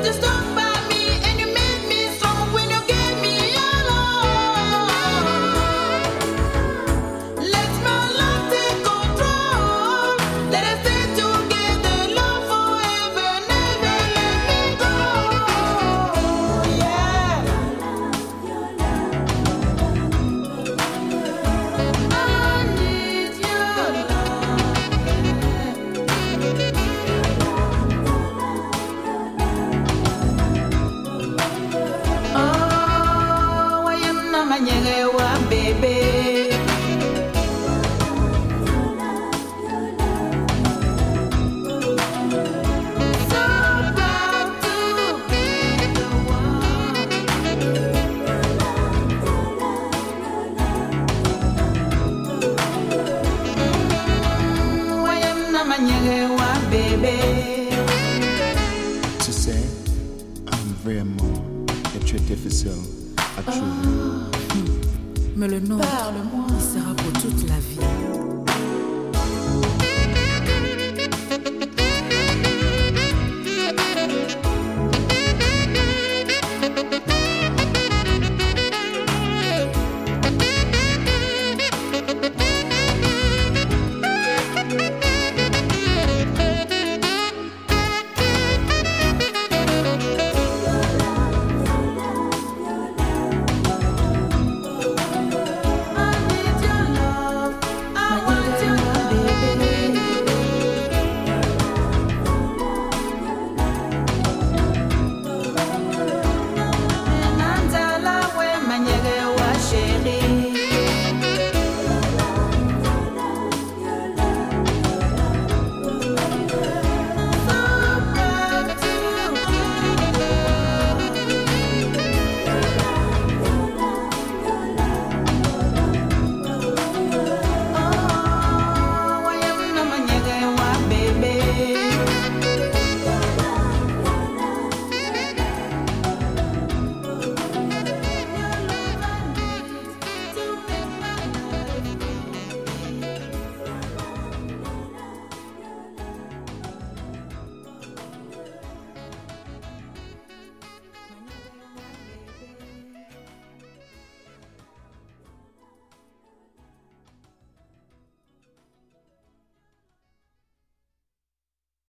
just don't professeur a tué. Mais le nom,